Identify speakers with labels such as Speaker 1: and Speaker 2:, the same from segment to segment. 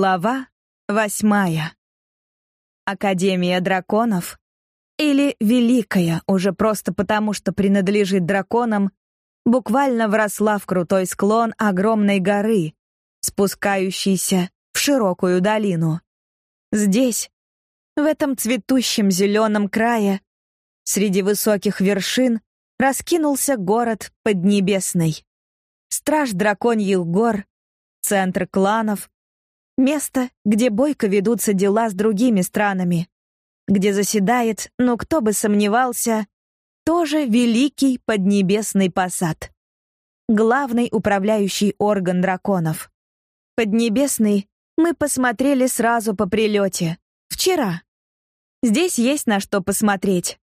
Speaker 1: Глава восьмая. Академия драконов или Великая, уже просто потому, что принадлежит драконам, буквально вросла в крутой склон огромной горы, спускающейся в широкую долину. Здесь, в этом цветущем зеленом крае, среди высоких вершин, раскинулся город Поднебесный. Страж драконьих гор, центр кланов, место, где бойко ведутся дела с другими странами, где заседает, ну кто бы сомневался, тоже великий поднебесный посад. Главный управляющий орган драконов. Поднебесный мы посмотрели сразу по прилете. Вчера. Здесь есть на что посмотреть.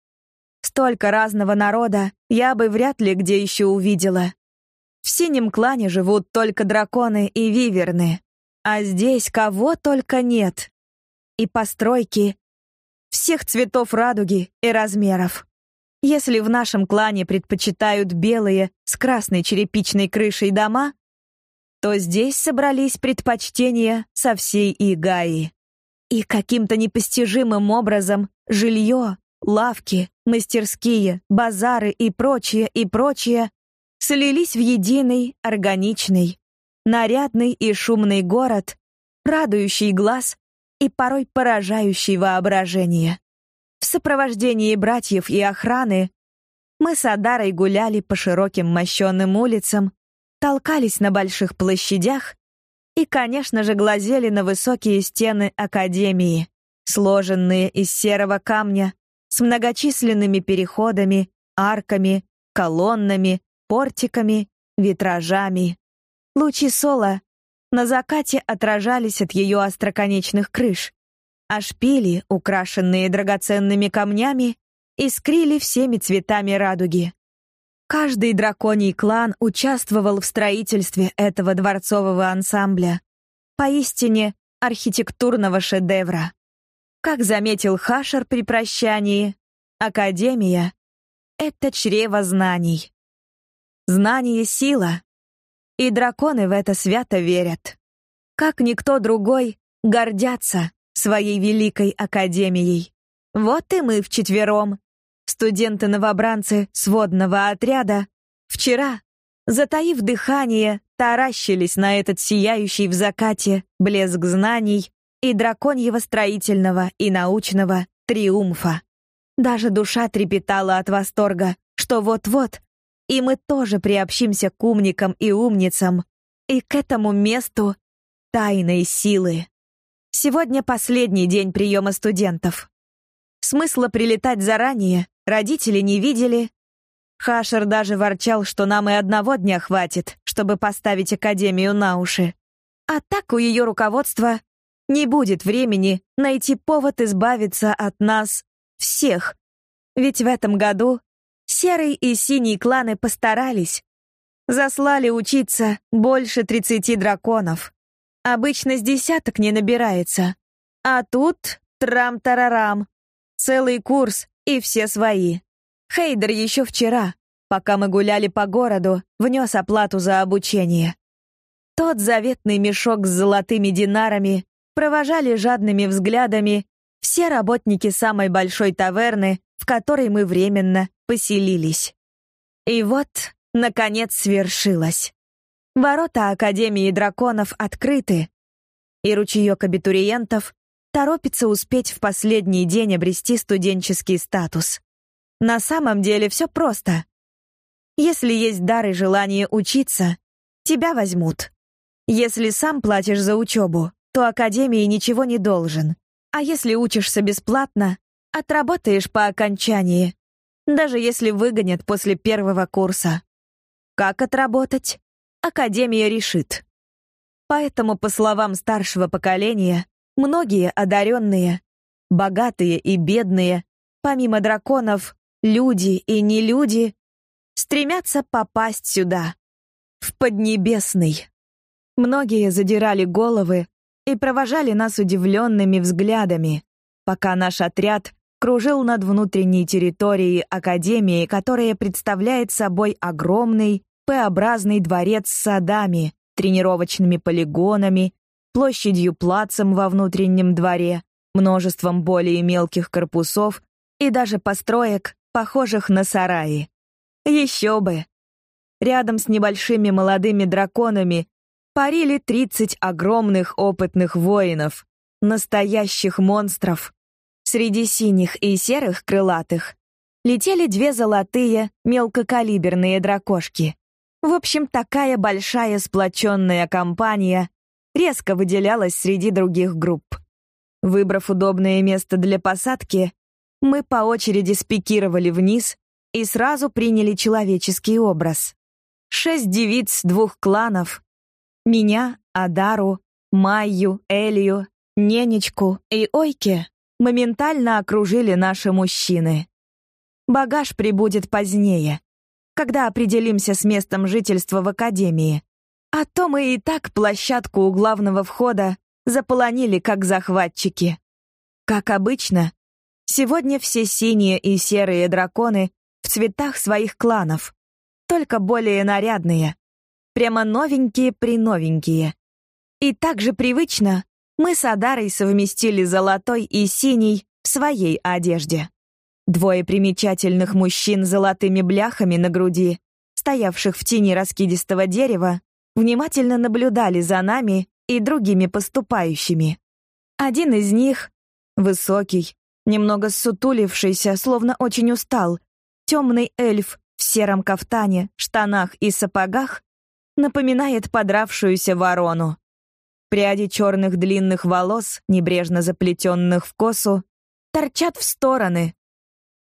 Speaker 1: Столько разного народа я бы вряд ли где еще увидела. В синем клане живут только драконы и виверны. А здесь кого только нет. И постройки всех цветов радуги и размеров. Если в нашем клане предпочитают белые с красной черепичной крышей дома, то здесь собрались предпочтения со всей Игаи. И каким-то непостижимым образом жилье, лавки, мастерские, базары и прочее, и прочее слились в единый, органичный, нарядный и шумный город, радующий глаз и порой поражающий воображение. В сопровождении братьев и охраны мы с Адарой гуляли по широким мощенным улицам, толкались на больших площадях и, конечно же, глазели на высокие стены академии, сложенные из серого камня, с многочисленными переходами, арками, колоннами, портиками, витражами. Лучи сола на закате отражались от ее остроконечных крыш, а шпили, украшенные драгоценными камнями, искрили всеми цветами радуги. Каждый драконий клан участвовал в строительстве этого дворцового ансамбля, поистине архитектурного шедевра. Как заметил Хашер при прощании, Академия — это чрево знаний. Знание — сила, и драконы в это свято верят. Как никто другой, гордятся своей великой академией. Вот и мы вчетвером, студенты-новобранцы сводного отряда, вчера, затаив дыхание, таращились на этот сияющий в закате блеск знаний и драконьего строительного и научного триумфа. Даже душа трепетала от восторга, что вот-вот и мы тоже приобщимся к умникам и умницам, и к этому месту тайной силы. Сегодня последний день приема студентов. Смысла прилетать заранее родители не видели. Хашер даже ворчал, что нам и одного дня хватит, чтобы поставить академию на уши. А так у ее руководства не будет времени найти повод избавиться от нас всех. Ведь в этом году Серый и синий кланы постарались. Заслали учиться больше 30 драконов. Обычно с десяток не набирается. А тут трам-тарарам. Целый курс и все свои. Хейдер еще вчера, пока мы гуляли по городу, внес оплату за обучение. Тот заветный мешок с золотыми динарами провожали жадными взглядами все работники самой большой таверны, в которой мы временно поселились. И вот, наконец, свершилось. Ворота Академии драконов открыты, и ручеек абитуриентов торопится успеть в последний день обрести студенческий статус. На самом деле все просто. Если есть дар и желание учиться, тебя возьмут. Если сам платишь за учебу, то Академии ничего не должен. А если учишься бесплатно, отработаешь по окончании, даже если выгонят после первого курса. Как отработать? Академия решит. Поэтому, по словам старшего поколения, многие одаренные, богатые и бедные, помимо драконов, люди и нелюди, стремятся попасть сюда, в Поднебесный. Многие задирали головы и провожали нас удивленными взглядами, пока наш отряд кружил над внутренней территорией Академии, которая представляет собой огромный, П-образный дворец с садами, тренировочными полигонами, площадью плацем во внутреннем дворе, множеством более мелких корпусов и даже построек, похожих на сараи. Еще бы! Рядом с небольшими молодыми драконами парили 30 огромных опытных воинов, настоящих монстров. Среди синих и серых крылатых летели две золотые мелкокалиберные дракошки. В общем, такая большая сплоченная компания резко выделялась среди других групп. Выбрав удобное место для посадки, мы по очереди спикировали вниз и сразу приняли человеческий образ. Шесть девиц двух кланов. Меня, Адару, Майю, Элью, Ненечку и Ойке моментально окружили наши мужчины. Багаж прибудет позднее, когда определимся с местом жительства в академии. А то мы и так площадку у главного входа заполонили как захватчики. Как обычно, сегодня все синие и серые драконы в цветах своих кланов, только более нарядные, прямо новенькие-приновенькие. И также привычно мы с Адарой совместили золотой и синий в своей одежде. Двое примечательных мужчин с золотыми бляхами на груди, стоявших в тени раскидистого дерева, внимательно наблюдали за нами и другими поступающими. Один из них, высокий, немного сутулившийся, словно очень устал, темный эльф в сером кафтане, штанах и сапогах, напоминает подравшуюся ворону. Пряди черных длинных волос, небрежно заплетенных в косу, торчат в стороны.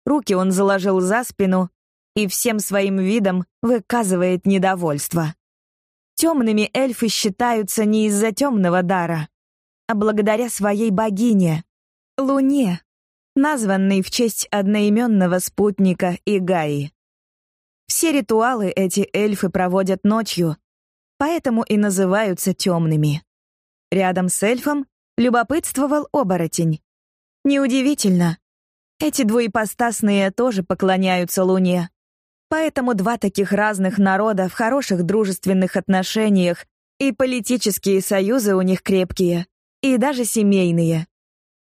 Speaker 1: Руки он заложил за спину и всем своим видом выказывает недовольство. Темными эльфы считаются не из-за темного дара, а благодаря своей богине — Луне, названной в честь одноименного спутника Игаи. Все ритуалы эти эльфы проводят ночью, поэтому и называются темными. Рядом с эльфом любопытствовал оборотень. Неудивительно. Эти двуепостасные тоже поклоняются Луне. Поэтому два таких разных народа в хороших дружественных отношениях, и политические союзы у них крепкие, и даже семейные.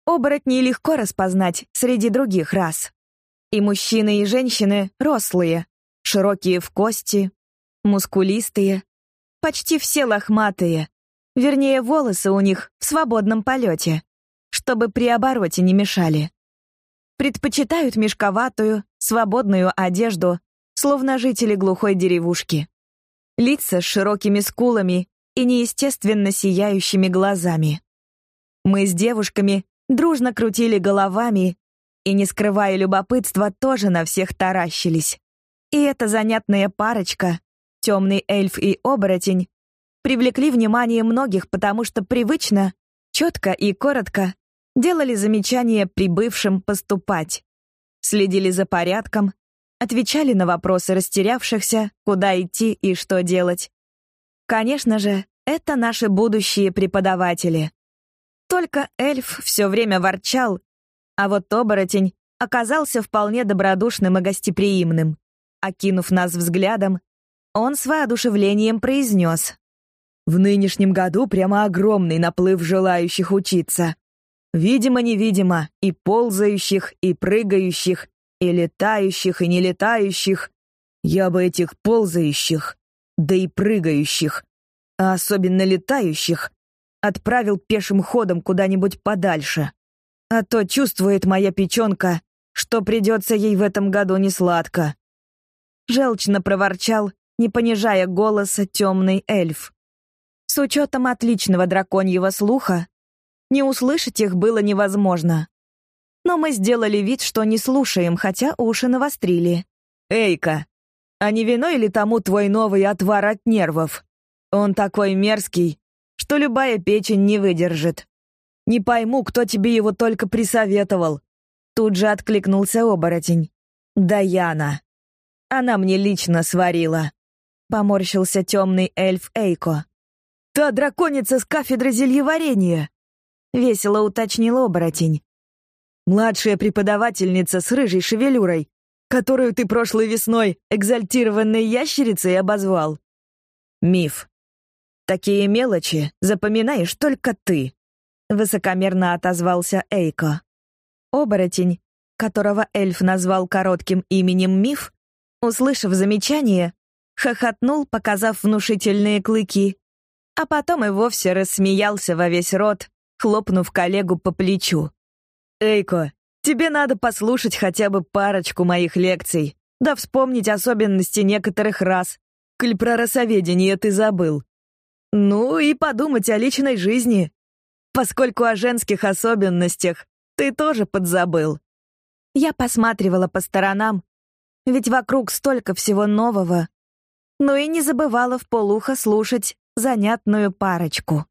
Speaker 1: Оборотней легко распознать среди других рас. И мужчины, и женщины рослые, широкие в кости, мускулистые, почти все лохматые, вернее, волосы у них в свободном полете, чтобы при обороте не мешали. Предпочитают мешковатую, свободную одежду словно жители глухой деревушки. Лица с широкими скулами и неестественно сияющими глазами. Мы с девушками дружно крутили головами и, не скрывая любопытства, тоже на всех таращились. И эта занятная парочка, темный эльф и оборотень, привлекли внимание многих, потому что привычно, четко и коротко делали замечания прибывшим поступать, следили за порядком, отвечали на вопросы растерявшихся, куда идти и что делать. Конечно же, это наши будущие преподаватели. Только эльф все время ворчал, а вот оборотень оказался вполне добродушным и гостеприимным. Окинув нас взглядом, он с воодушевлением произнес. «В нынешнем году прямо огромный наплыв желающих учиться. Видимо-невидимо, и ползающих, и прыгающих, и летающих, и не летающих. Я бы этих ползающих, да и прыгающих, а особенно летающих, отправил пешим ходом куда-нибудь подальше. А то чувствует моя печенка, что придется ей в этом году несладко. Желчно проворчал, не понижая голоса, темный эльф. С учетом отличного драконьего слуха, не услышать их было невозможно но мы сделали вид, что не слушаем, хотя уши навострили. «Эйка, а не виной ли тому твой новый отвар от нервов? Он такой мерзкий, что любая печень не выдержит. Не пойму, кто тебе его только присоветовал». Тут же откликнулся оборотень. «Даяна. Она мне лично сварила». Поморщился темный эльф Эйко. «Та драконица с кафедры зельеварения!» Весело уточнил оборотень. Младшая преподавательница с рыжей шевелюрой, которую ты прошлой весной экзальтированной ящерицей обозвал. Миф. Такие мелочи запоминаешь только ты, высокомерно отозвался Эйко. Оборотень, которого эльф назвал коротким именем Миф, услышав замечание, хохотнул, показав внушительные клыки, а потом и вовсе рассмеялся во весь рот, хлопнув коллегу по плечу. «Эйко, тебе надо послушать хотя бы парочку моих лекций, да вспомнить особенности некоторых рас, коль про расоведение ты забыл. Ну и подумать о личной жизни, поскольку о женских особенностях ты тоже подзабыл. Я посматривала по сторонам, ведь вокруг столько всего нового, но и не забывала в полухо слушать занятную парочку.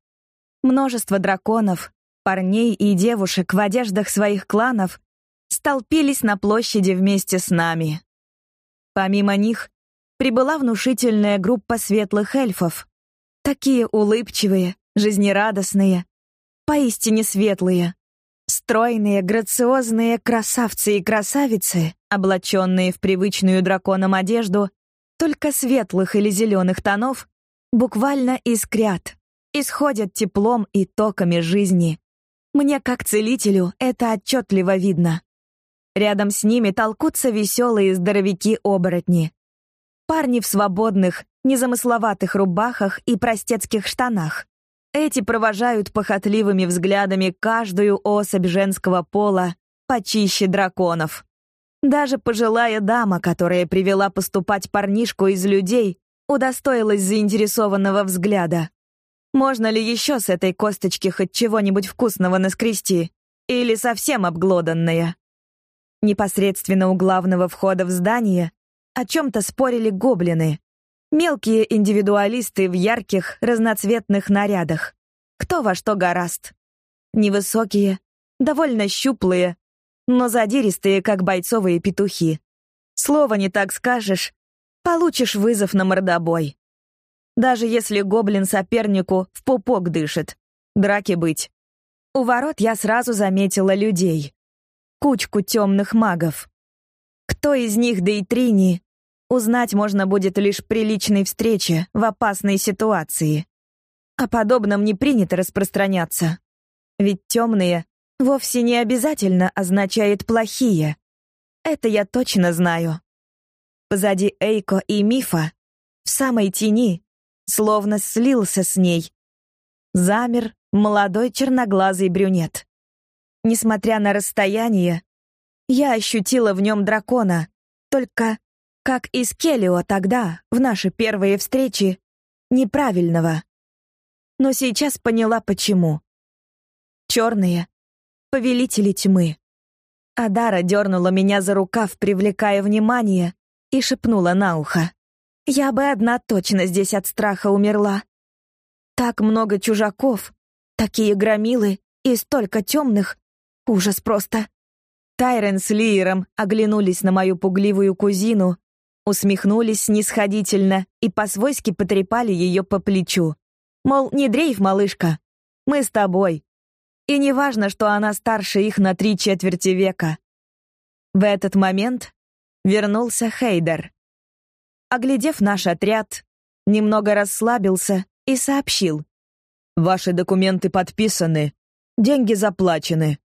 Speaker 1: Множество драконов, парней и девушек в одеждах своих кланов столпились на площади вместе с нами. Помимо них прибыла внушительная группа светлых эльфов, Такие улыбчивые, жизнерадостные, поистине светлые. Стройные, грациозные красавцы и красавицы, облаченные в привычную драконам одежду, только светлых или зеленых тонов, буквально искрят, исходят теплом и токами жизни. Мне, как целителю, это отчетливо видно. Рядом с ними толкутся веселые здоровяки-оборотни. Парни в свободных, незамысловатых рубахах и простецких штанах. Эти провожают похотливыми взглядами каждую особь женского пола почище драконов. Даже пожилая дама, которая привела поступать парнишку из людей, удостоилась заинтересованного взгляда. Можно ли еще с этой косточки хоть чего-нибудь вкусного наскрести? Или совсем обглоданная? Непосредственно у главного входа в здание о чем-то спорили гоблины, Мелкие индивидуалисты в ярких, разноцветных нарядах. Кто во что гораст. Невысокие, довольно щуплые, но задиристые, как бойцовые петухи. Слова не так скажешь, получишь вызов на мордобой. Даже если гоблин сопернику в пупок дышит. Драки быть. У ворот я сразу заметила людей. Кучку темных магов. Кто из них Дейтрини, Узнать можно будет лишь при личной встрече в опасной ситуации. О подобном не принято распространяться. Ведь темные вовсе не обязательно означает плохие. Это я точно знаю. Позади Эйко и Мифа, в самой тени, словно слился с ней, замер молодой черноглазый брюнет. Несмотря на расстояние, я ощутила в нем дракона, только как и с Келио тогда, в наши первые встречи, неправильного. Но сейчас поняла, почему. Черные — повелители тьмы. Адара дернула меня за рукав, привлекая внимание, и шепнула на ухо. «Я бы одна точно здесь от страха умерла. Так много чужаков, такие громилы и столько темных. Ужас просто». Тайрен с Лиером оглянулись на мою пугливую кузину, Усмехнулись снисходительно и по-свойски потрепали ее по плечу. Мол, не дрейф, малышка, мы с тобой. И не важно, что она старше их на три четверти века. В этот момент вернулся Хейдер. Оглядев наш отряд, немного расслабился и сообщил. «Ваши документы подписаны, деньги заплачены.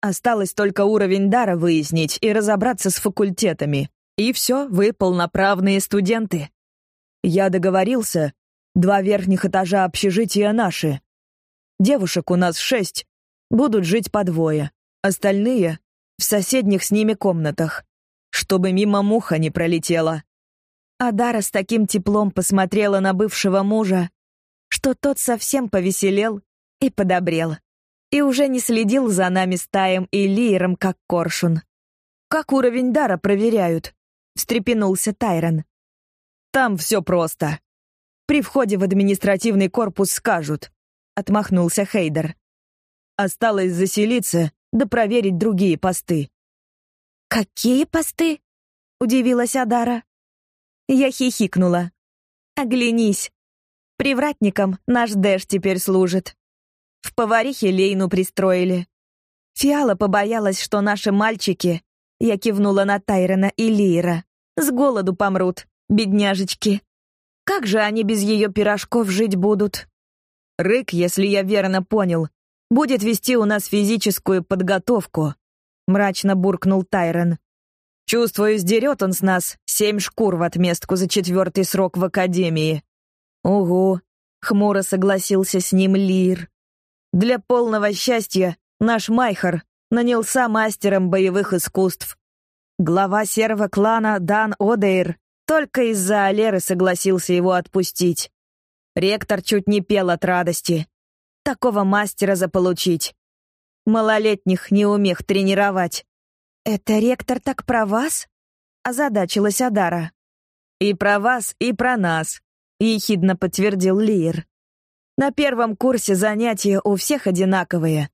Speaker 1: Осталось только уровень дара выяснить и разобраться с факультетами. И все, вы полноправные студенты. Я договорился, два верхних этажа общежития наши. Девушек у нас шесть, будут жить по двое. Остальные — в соседних с ними комнатах, чтобы мимо муха не пролетела. Адара с таким теплом посмотрела на бывшего мужа, что тот совсем повеселел и подобрел. И уже не следил за нами стаем и лиером, как коршун. Как уровень дара проверяют? встрепенулся Тайрон. Там все просто. При входе в административный корпус скажут, отмахнулся Хейдер. Осталось заселиться да проверить другие посты. Какие посты? удивилась Адара. Я хихикнула. Оглянись. Привратником наш Дэш теперь служит. В поварихе Лейну пристроили. Фиала побоялась, что наши мальчики я кивнула на Тайрона и Лира. С голоду помрут, бедняжечки. Как же они без ее пирожков жить будут? Рык, если я верно понял, будет вести у нас физическую подготовку, мрачно буркнул Тайрон. Чувствую, сдерет он с нас семь шкур в отместку за четвертый срок в академии. Угу, хмуро согласился с ним Лир. Для полного счастья наш Майхар нанялся мастером боевых искусств. Глава серого клана Дан Одейр только из-за Алеры согласился его отпустить. Ректор чуть не пел от радости. Такого мастера заполучить. Малолетних неумех тренировать. «Это ректор так про вас?» — озадачилась Адара. «И про вас, и про нас», — ехидно подтвердил Лир. «На первом курсе занятия у всех одинаковые,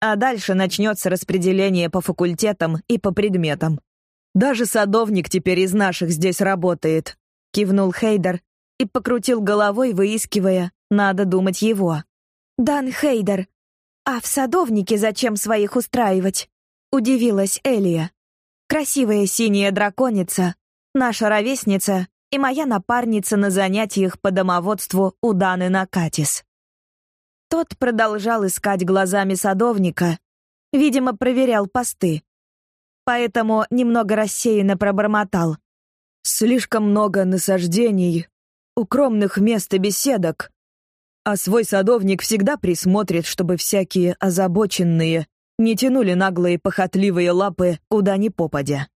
Speaker 1: а дальше начнется распределение по факультетам и по предметам. Даже садовник теперь из наших здесь работает», — кивнул Хейдер и покрутил головой, выискивая, надо думать его. «Дан Хейдер, а в садовнике зачем своих устраивать?» — удивилась Элия. «Красивая синяя драконица, наша ровесница и моя напарница на занятиях по домоводству у Даны Накатис». Тот продолжал искать глазами садовника, видимо, проверял посты поэтому немного рассеянно пробормотал. «Слишком много насаждений, укромных мест и беседок, а свой садовник всегда присмотрит, чтобы всякие озабоченные не тянули наглые похотливые лапы куда ни попадя».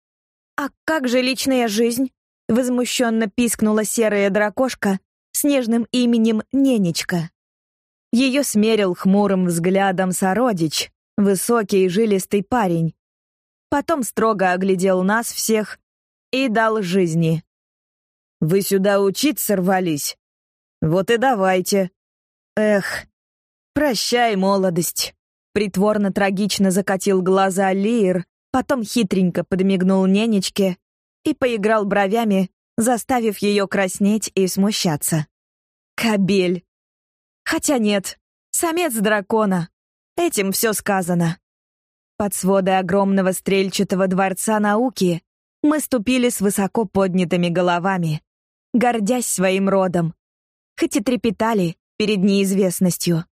Speaker 1: «А как же личная жизнь?» — возмущенно пискнула серая дракошка с нежным именем Ненечка. Ее смерил хмурым взглядом сородич, высокий и жилистый парень, потом строго оглядел нас всех и дал жизни. «Вы сюда учиться рвались? Вот и давайте. Эх, прощай, молодость!» Притворно трагично закатил глаза Лир, потом хитренько подмигнул Ненечке и поиграл бровями, заставив ее краснеть и смущаться. Кабель. Хотя нет, самец дракона. Этим все сказано. Под своды огромного стрельчатого дворца науки мы ступили с высоко поднятыми головами, гордясь своим родом, хоть и трепетали перед неизвестностью,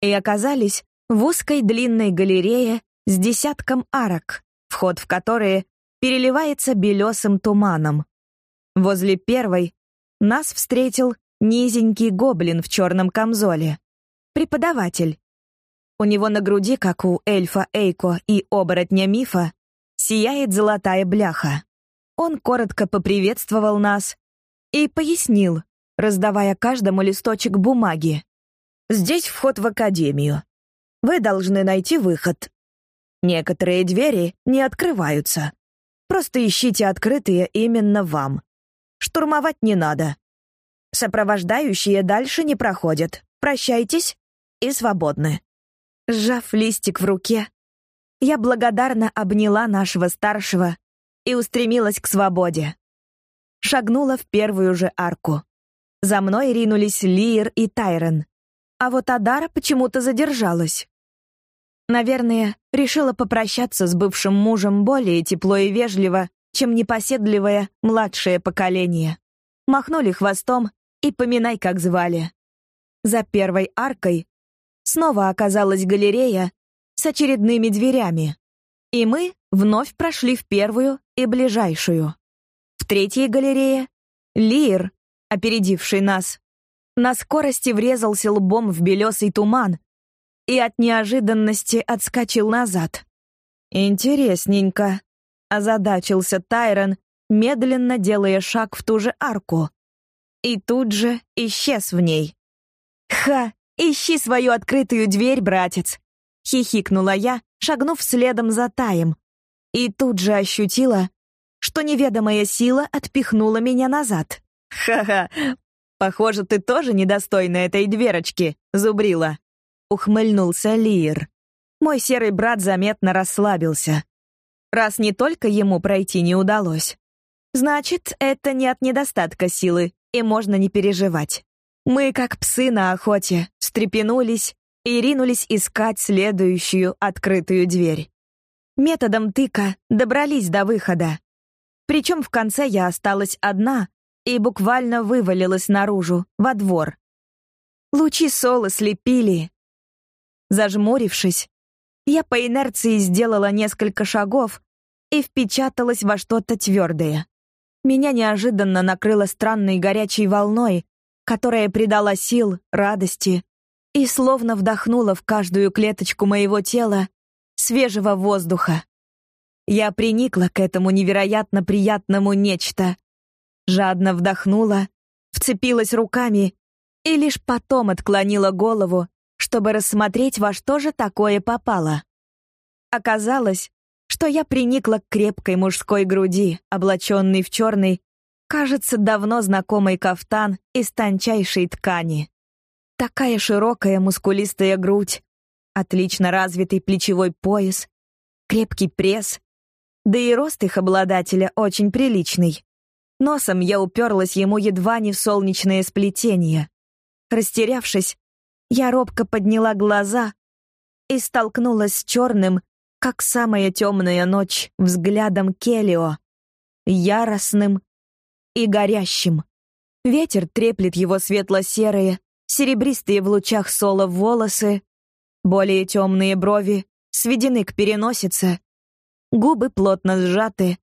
Speaker 1: и оказались в узкой длинной галерее с десятком арок, вход в которые переливается белесым туманом. Возле первой нас встретил низенький гоблин в черном камзоле. Преподаватель, у него на груди, как у эльфа Эйко и оборотня Мифа, сияет золотая бляха. Он коротко поприветствовал нас и пояснил, раздавая каждому листочек бумаги. «Здесь вход в академию. Вы должны найти выход. Некоторые двери не открываются. Просто ищите открытые именно вам. Штурмовать не надо. Сопровождающие дальше не проходят. Прощайтесь и свободны». Сжав листик в руке, я благодарно обняла нашего старшего и устремилась к свободе. Шагнула в первую же арку. За мной ринулись Лиер и Тайрон, а вот Адара почему-то задержалась. Наверное, решила попрощаться с бывшим мужем более тепло и вежливо, чем непоседливое младшее поколение. Махнули хвостом и поминай, как звали. За первой аркой снова оказалась галерея с очередными дверями. И мы вновь прошли в первую и ближайшую. В третьей галерее Лир, опередивший нас, на скорости врезался лбом в белесый туман и от неожиданности отскочил назад. «Интересненько», — озадачился Тайрон, медленно делая шаг в ту же арку. И тут же исчез в ней. «Ха! Ищи свою открытую дверь, братец!» — хихикнула я, шагнув следом за Таем. И тут же ощутила, что неведомая сила отпихнула меня назад. «Ха-ха! Похоже, ты тоже недостойна этой дверочки, зубрила!» — ухмыльнулся Лир. Мой серый брат заметно расслабился. Раз не только ему пройти не удалось, значит, это не от недостатка силы, и можно не переживать. Мы, как псы на охоте, встрепенулись и ринулись искать следующую открытую дверь. Методом тыка добрались до выхода. Причем в конце я осталась одна, и буквально вывалилась наружу, во двор. Лучи солы слепили. Зажмурившись, я по инерции сделала несколько шагов и впечаталась во что-то твердое. Меня неожиданно накрыло странной горячей волной, которая придала сил, радости и словно вдохнула в каждую клеточку моего тела свежего воздуха. Я приникла к этому невероятно приятному нечто, жадно вдохнула, вцепилась руками и лишь потом отклонила голову, чтобы рассмотреть, во что же такое попало. Оказалось, что я приникла к крепкой мужской груди, облаченной в черный, кажется, давно знакомый кафтан из тончайшей ткани. Такая широкая мускулистая грудь, отлично развитый плечевой пояс, крепкий пресс, да и рост их обладателя очень приличный. Носом я уперлась ему едва не в солнечное сплетение. Растерявшись, я робко подняла глаза и столкнулась с черным, как самая темная ночь, взглядом Келио, яростным и горящим. Ветер треплет его светло-серые, серебристые в лучах сола волосы, более темные брови сведены к переносице, губы плотно сжаты,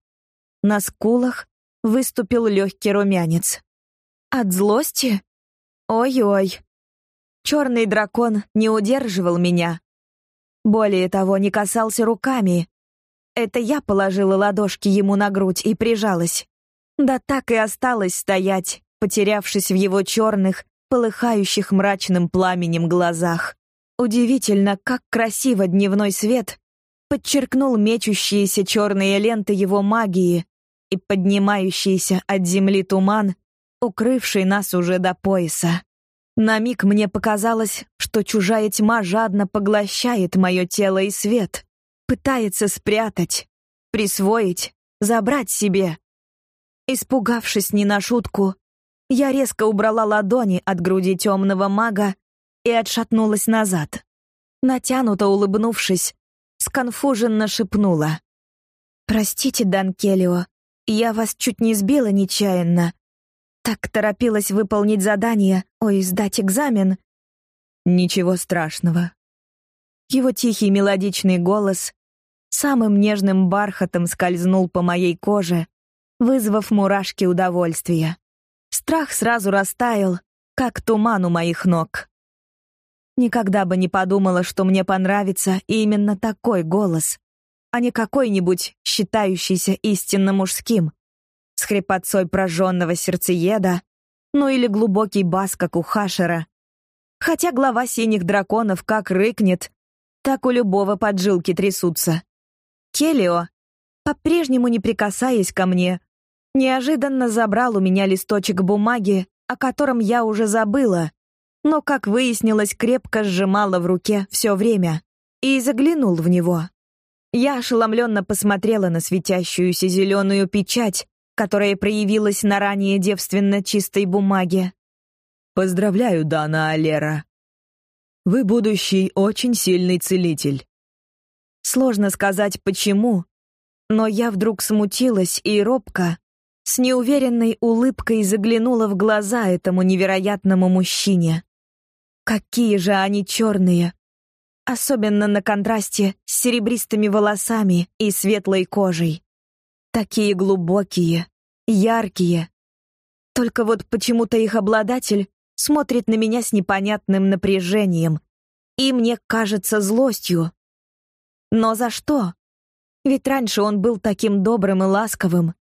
Speaker 1: на скулах выступил легкий румянец. От злости? Ой-ой. Черный дракон не удерживал меня. Более того, не касался руками. Это я положила ладошки ему на грудь и прижалась. Да так и осталась стоять, потерявшись в его черных, полыхающих мрачным пламенем глазах. Удивительно, как красиво дневной свет подчеркнул мечущиеся черные ленты его магии и поднимающийся от земли туман, укрывший нас уже до пояса. На миг мне показалось, что чужая тьма жадно поглощает мое тело и свет, пытается спрятать, присвоить, забрать себе. Испугавшись не на шутку, я резко убрала ладони от груди темного мага и отшатнулась назад. Натянуто улыбнувшись, сконфуженно шепнула. «Простите, Данкелио, я вас чуть не сбила нечаянно. Так торопилась выполнить задание, ой, сдать экзамен». «Ничего страшного». Его тихий мелодичный голос самым нежным бархатом скользнул по моей коже, вызвав мурашки удовольствия. Страх сразу растаял, как туман у моих ног. Никогда бы не подумала, что мне понравится именно такой голос, а не какой-нибудь считающийся истинно мужским, с хрипотцой прожженного сердцееда, ну или глубокий бас, как у Хашера. Хотя глава синих драконов как рыкнет, так у любого поджилки трясутся. Келио, по-прежнему не прикасаясь ко мне, неожиданно забрал у меня листочек бумаги, о котором я уже забыла, но, как выяснилось, крепко сжимала в руке все время, и заглянул в него. Я ошеломленно посмотрела на светящуюся зеленую печать, которая проявилась на ранее девственно чистой бумаге.
Speaker 2: «Поздравляю, Дана Алера. Вы будущий очень сильный целитель».
Speaker 1: Сложно сказать, почему, но я вдруг смутилась и робко, с неуверенной улыбкой заглянула в глаза этому невероятному мужчине. Какие же они черные! Особенно на контрасте с серебристыми волосами и светлой кожей. Такие глубокие, яркие. Только вот почему-то их обладатель смотрит на меня с непонятным напряжением и, мне кажется, злостью. Но за что? Ведь раньше он был таким добрым и ласковым,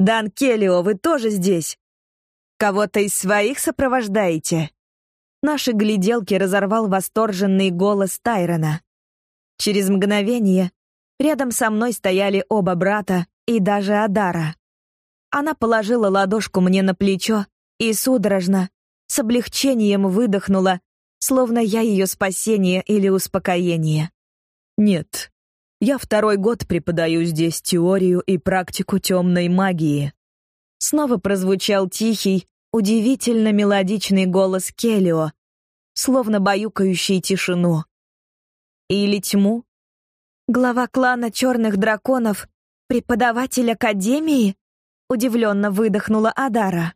Speaker 1: «Дан Келлио, вы тоже здесь? Кого-то из своих сопровождаете?» Наши гляделки разорвал восторженный голос Тайрона. Через мгновение рядом со мной стояли оба брата и даже Адара. Она положила ладошку мне на плечо и судорожно, с облегчением выдохнула, словно я ее спасение или успокоение.
Speaker 2: «Нет, я второй год преподаю здесь теорию и практику темной магии.
Speaker 1: Снова прозвучал тихий, удивительно мелодичный голос Келио, словно баюкающий тишину. Или тьму? Глава клана черных драконов, преподаватель академии? Удивленно выдохнула Адара.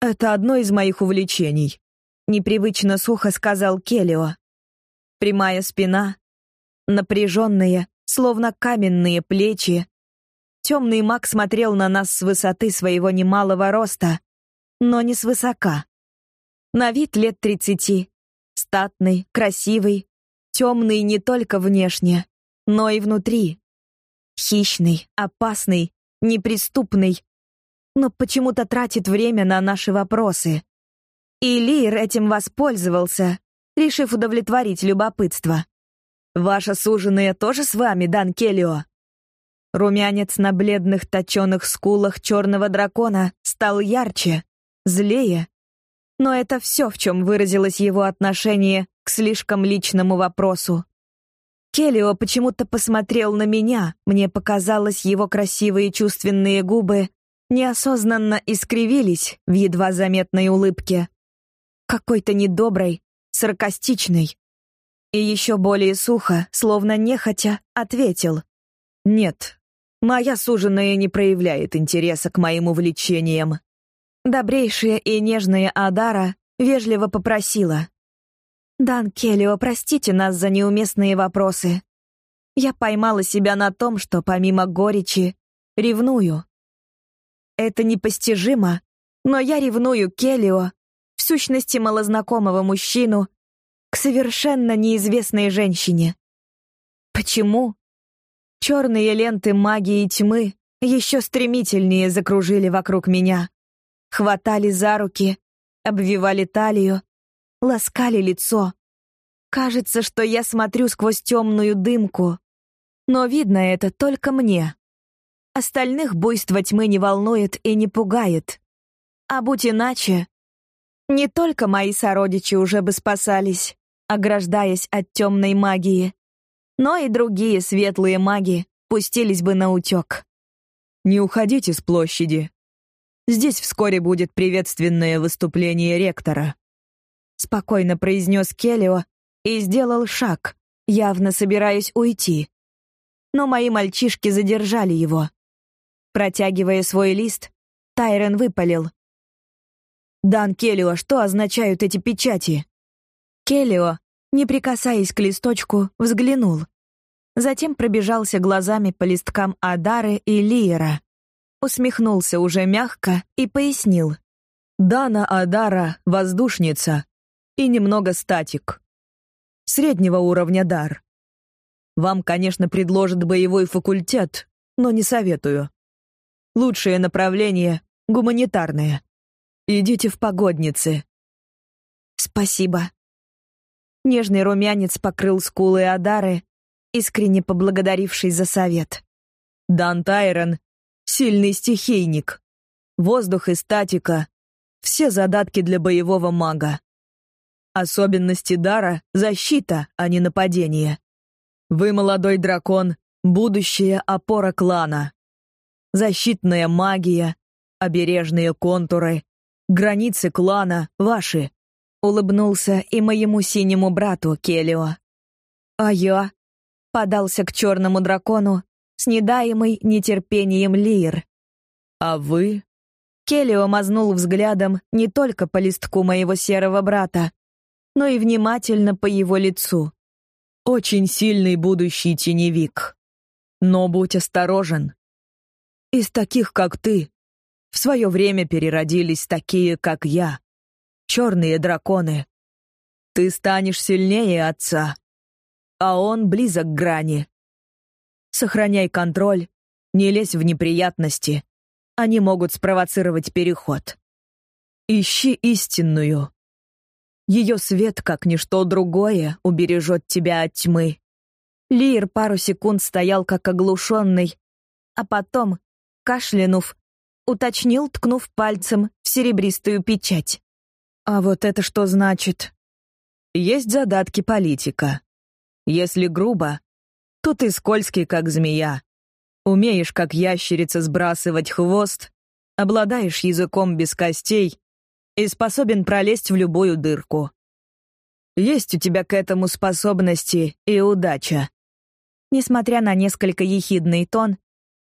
Speaker 2: Это одно из моих увлечений, непривычно сухо сказал Келио. Прямая спина, напряженные, словно каменные плечи. Темный маг смотрел на нас с высоты своего немалого роста, но не свысока. На вид лет тридцати, статный, красивый, темный не только внешне, но и внутри. Хищный, опасный, неприступный, но почему-то тратит время на наши вопросы. И Лир этим воспользовался, решив удовлетворить любопытство. «Ваша суженая тоже с вами, Дан Келлио?» Румянец на бледных точеных скулах черного дракона стал ярче, злее. Но это все, в чем выразилось его отношение к слишком личному вопросу. Келлио почему-то посмотрел на меня, мне показалось, его красивые чувственные губы неосознанно искривились в едва заметной улыбке. Какой-то недоброй, саркастичной. И еще более сухо, словно нехотя, ответил. «Нет, моя суженая не проявляет интереса к моим увлечениям». Добрейшая и нежная Адара вежливо попросила. «Дан Келлио, простите нас за неуместные вопросы. Я поймала себя на том, что помимо горечи ревную. Это непостижимо, но я ревную Келлио, в сущности малознакомого мужчину, к совершенно неизвестной женщине. Почему? Черные ленты магии тьмы еще стремительнее закружили вокруг меня. Хватали за руки, обвивали талию, ласкали лицо. Кажется, что я смотрю сквозь темную дымку, но видно это только мне. Остальных буйство тьмы не волнует и не пугает. А будь иначе, не только мои сородичи уже бы спасались, ограждаясь от темной магии, но и другие светлые маги пустились бы на утек. «Не уходите с площади. Здесь вскоре будет приветственное выступление ректора», спокойно произнес Келлио и сделал шаг, явно собираясь уйти. Но мои мальчишки задержали его. Протягивая свой лист, Тайрен выпалил. «Дан Келлио, что означают эти печати?» Келлио, не прикасаясь к листочку, взглянул. Затем пробежался глазами по листкам Адары и Лиера. Усмехнулся уже мягко и пояснил. «Дана Адара — воздушница, и немного статик. Среднего уровня дар. Вам, конечно, предложат боевой факультет, но не советую. Лучшее направление — гуманитарное. Идите в погодницы. Спасибо. Нежный румянец покрыл скулы Адары, искренне поблагодаривший за совет. Дан Тайрон — сильный стихийник. Воздух и статика — все задатки для боевого мага. Особенности дара — защита, а не нападение. Вы, молодой дракон, будущая опора клана. Защитная магия, обережные контуры, границы клана ваши. Улыбнулся и моему синему брату Келио. А я подался к черному дракону с недаемой нетерпением Лир. А вы? Келио мазнул взглядом не только по листку моего серого брата, но и внимательно по его лицу. Очень сильный будущий теневик. Но будь осторожен. Из таких, как ты, в свое время переродились такие, как я. Черные драконы. Ты станешь сильнее отца, а он близок к грани. Сохраняй контроль, не лезь в неприятности. Они могут спровоцировать переход. Ищи истинную, ее свет, как ничто другое, убережет тебя от тьмы. Лир пару секунд стоял как оглушенный, а потом, кашлянув, уточнил, ткнув пальцем в серебристую печать. «А вот это что значит?» «Есть задатки политика. Если грубо, то ты скользкий, как змея. Умеешь, как ящерица, сбрасывать хвост, обладаешь языком без костей и способен пролезть в любую дырку. Есть у тебя к этому способности и удача. Несмотря на несколько ехидный тон,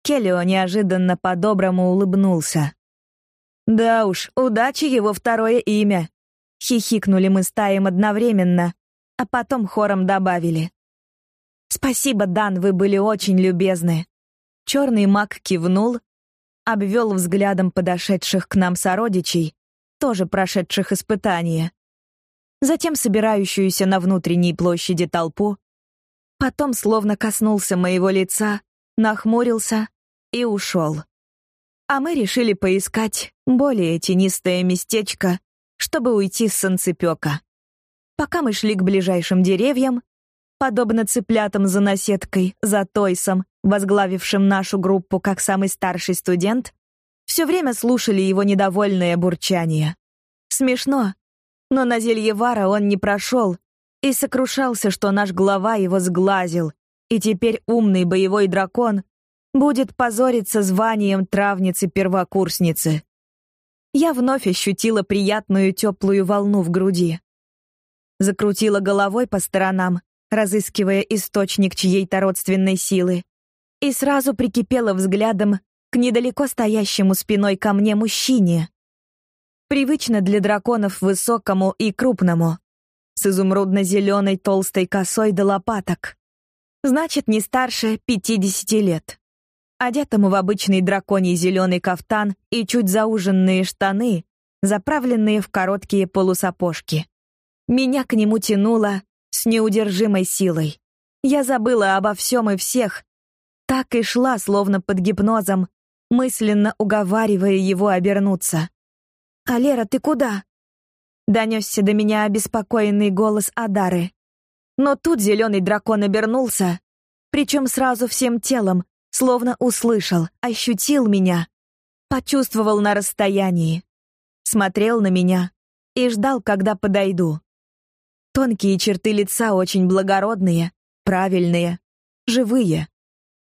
Speaker 2: Келлио неожиданно по-доброму улыбнулся. «Да уж, удачи его второе имя!» Хихикнули мы стаем одновременно, а потом хором добавили. «Спасибо, Дан, вы были очень любезны». Черный маг кивнул, обвел взглядом подошедших к нам сородичей, тоже прошедших испытания. Затем собирающуюся на внутренней площади толпу, потом словно коснулся моего лица, нахмурился и ушел. А мы решили поискать более тенистое местечко, чтобы уйти с санцепёка. Пока мы шли к ближайшим деревьям, подобно цыплятам за наседкой, за Тойсом, возглавившим нашу группу как самый старший студент, все время слушали его недовольное бурчание. Смешно, но на Зельевара он не прошел и сокрушался, что наш глава его сглазил, и теперь умный боевой дракон будет позориться званием травницы-первокурсницы. Я вновь ощутила приятную теплую волну в груди. Закрутила головой по сторонам, разыскивая источник чьей-то родственной силы, и сразу прикипела взглядом к недалеко стоящему спиной ко мне мужчине. Привычно для драконов высокому и крупному, с изумрудно-зеленой толстой косой до лопаток. Значит, не старше 50 лет. Одетому в обычный драконий зеленый кафтан и чуть зауженные штаны, заправленные в короткие полусапожки. Меня к нему тянуло с неудержимой силой. Я забыла обо всем и всех, так и шла, словно под гипнозом, мысленно уговаривая его обернуться. «Алера, ты куда?» Донесся до меня обеспокоенный голос Адары. Но тут зеленый дракон обернулся, причем сразу всем телом, словно услышал, ощутил меня, почувствовал на расстоянии, смотрел на меня и ждал, когда подойду. Тонкие черты лица очень благородные, правильные, живые.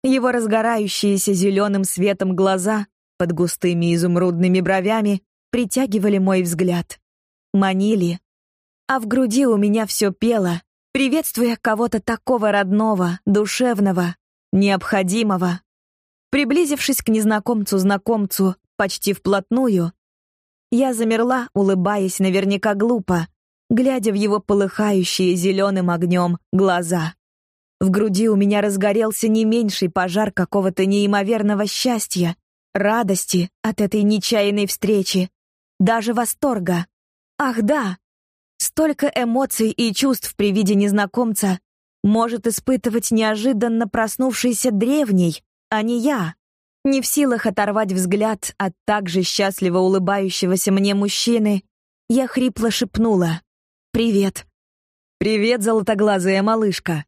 Speaker 2: Его разгорающиеся зеленым светом глаза под густыми изумрудными бровями притягивали мой взгляд. Манили. А в груди у меня все пело, приветствуя кого-то такого родного, душевного, необходимого. Приблизившись к незнакомцу-знакомцу почти вплотную, я замерла, улыбаясь наверняка глупо, глядя в его полыхающие зеленым огнем глаза. В груди у меня разгорелся не меньший пожар какого-то неимоверного счастья, радости от этой нечаянной встречи, даже восторга. Ах да, столько эмоций и чувств при виде незнакомца может испытывать неожиданно проснувшийся древний, а не я. Не в силах оторвать взгляд от так же счастливо улыбающегося мне мужчины, я хрипло шепнула. «Привет». «Привет, золотоглазая малышка».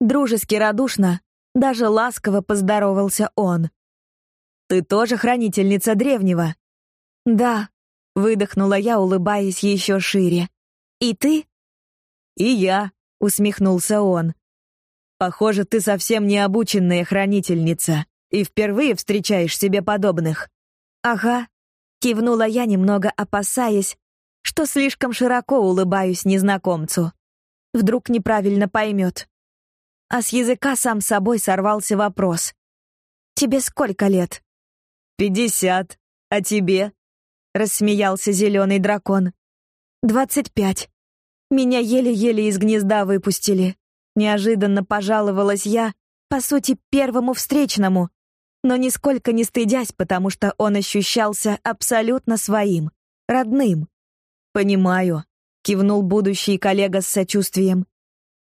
Speaker 2: Дружески радушно, даже ласково поздоровался он. «Ты тоже хранительница древнего?» «Да», — выдохнула я, улыбаясь еще шире. «И ты?» «И я», — усмехнулся он. «Похоже, ты совсем необученная хранительница и впервые встречаешь себе подобных». «Ага», — кивнула я, немного опасаясь, что слишком широко улыбаюсь незнакомцу. Вдруг неправильно поймет. А с языка сам собой сорвался вопрос. «Тебе сколько лет?»
Speaker 1: «Пятьдесят. А тебе?» — рассмеялся зеленый дракон.
Speaker 2: «Двадцать пять. Меня еле-еле из гнезда выпустили. Неожиданно пожаловалась я, по сути, первому встречному, но нисколько не стыдясь, потому что он ощущался абсолютно своим, родным.
Speaker 1: «Понимаю», — кивнул будущий коллега с сочувствием.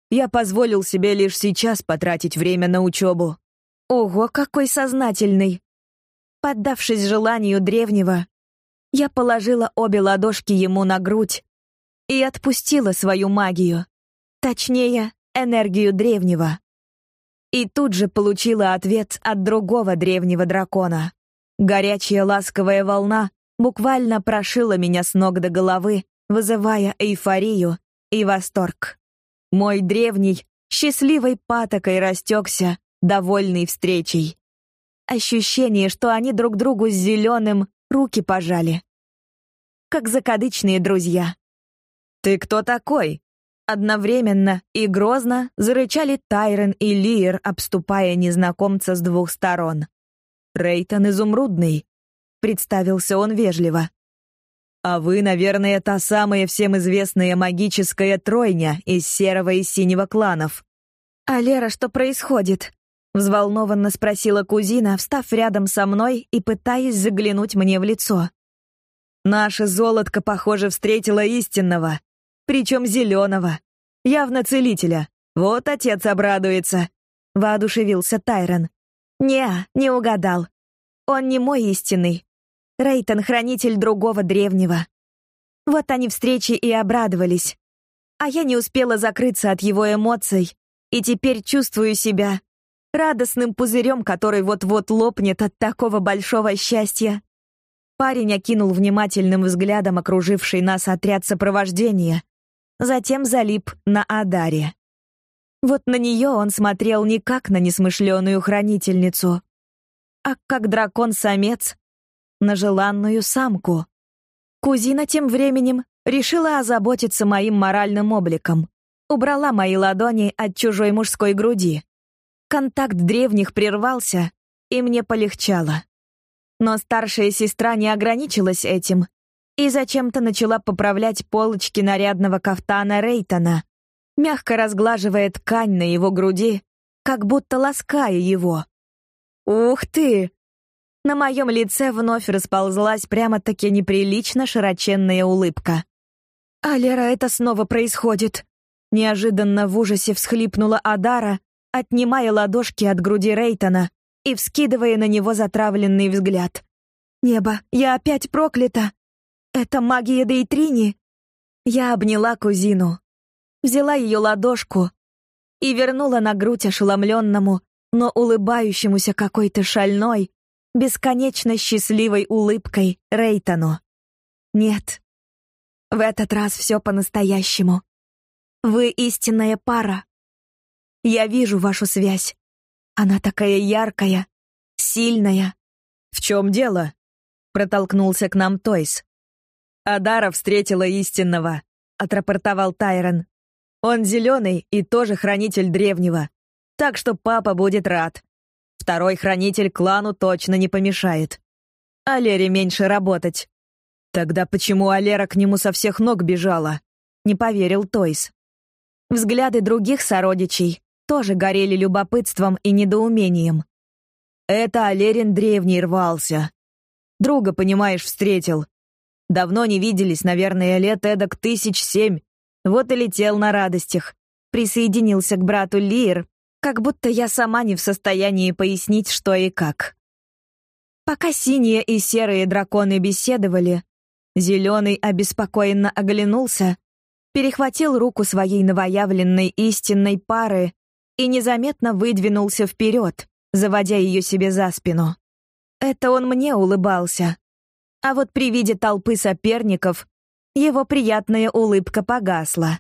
Speaker 1: «Я позволил себе лишь сейчас потратить время на учебу».
Speaker 2: «Ого, какой сознательный!» Поддавшись желанию древнего, я положила обе ладошки ему на грудь и отпустила свою магию, точнее, энергию древнего. И тут же получила ответ от другого древнего дракона. Горячая ласковая волна буквально прошила меня с ног до головы, вызывая эйфорию и восторг. Мой древний, счастливой патокой растекся, довольный встречей. Ощущение, что они друг другу с зеленым руки пожали. Как закадычные друзья.
Speaker 1: «Ты кто такой?»
Speaker 2: Одновременно и грозно зарычали Тайрон и Лиер, обступая незнакомца с двух сторон. Рейтон Изумрудный», — представился он вежливо. «А вы, наверное, та самая всем известная магическая тройня из серого и синего кланов».
Speaker 1: «А Лера, что происходит?» — взволнованно спросила кузина, встав рядом со мной и пытаясь заглянуть мне в лицо.
Speaker 2: «Наша золотка, похоже, встретила истинного, причем зеленого, явно целителя. Вот отец обрадуется», — воодушевился Тайрон.
Speaker 1: «Не, не угадал. Он не мой истинный. Рейтон — хранитель другого древнего. Вот они встречи и обрадовались. А я не успела закрыться от его эмоций, и теперь чувствую себя радостным пузырем, который вот-вот лопнет от такого большого счастья. Парень окинул внимательным взглядом окруживший нас отряд сопровождения, затем залип на Адаре. Вот на нее он смотрел не как на несмышленую хранительницу, а как дракон-самец на желанную самку. Кузина тем временем решила озаботиться моим моральным обликом. Убрала мои ладони от чужой мужской груди. Контакт древних прервался, и мне полегчало. Но старшая сестра не ограничилась этим и зачем-то начала поправлять полочки нарядного кафтана Рейтона, мягко разглаживая ткань на его груди, как будто лаская его. «Ух ты!» На моем лице вновь расползлась прямо-таки неприлично широченная улыбка. «А Лера, это снова происходит!» Неожиданно в ужасе всхлипнула Адара, отнимая ладошки от груди Рейтона и вскидывая на него затравленный взгляд. «Небо, я опять проклята! Это магия Дейтрини!» Я обняла кузину, взяла ее ладошку и вернула на грудь ошеломленному, но улыбающемуся какой-то шальной, бесконечно счастливой улыбкой Рейтону. Нет, в этот раз все по-настоящему. Вы истинная пара. Я вижу вашу связь. Она такая яркая, сильная.
Speaker 2: В чем дело? Протолкнулся к нам Тойс. Адара встретила истинного, отрапортовал Тайрон. Он зеленый и тоже хранитель древнего. Так что папа будет рад. Второй хранитель клану точно не помешает. Алере меньше работать. Тогда почему Алера к нему со всех ног бежала? Не поверил Тойс. Взгляды других сородичей тоже горели любопытством и недоумением. Это Алерин древний рвался. Друга, понимаешь, встретил. Давно не виделись, наверное, лет эдак тысяч семь. Вот и летел на радостях. Присоединился к брату Лир, как будто я сама не в состоянии пояснить, что и как. Пока синие и серые драконы беседовали, зеленый обеспокоенно оглянулся, перехватил руку своей новоявленной истинной пары и незаметно выдвинулся вперед, заводя ее себе за спину. Это он мне улыбался. А вот при виде толпы соперников его приятная улыбка погасла.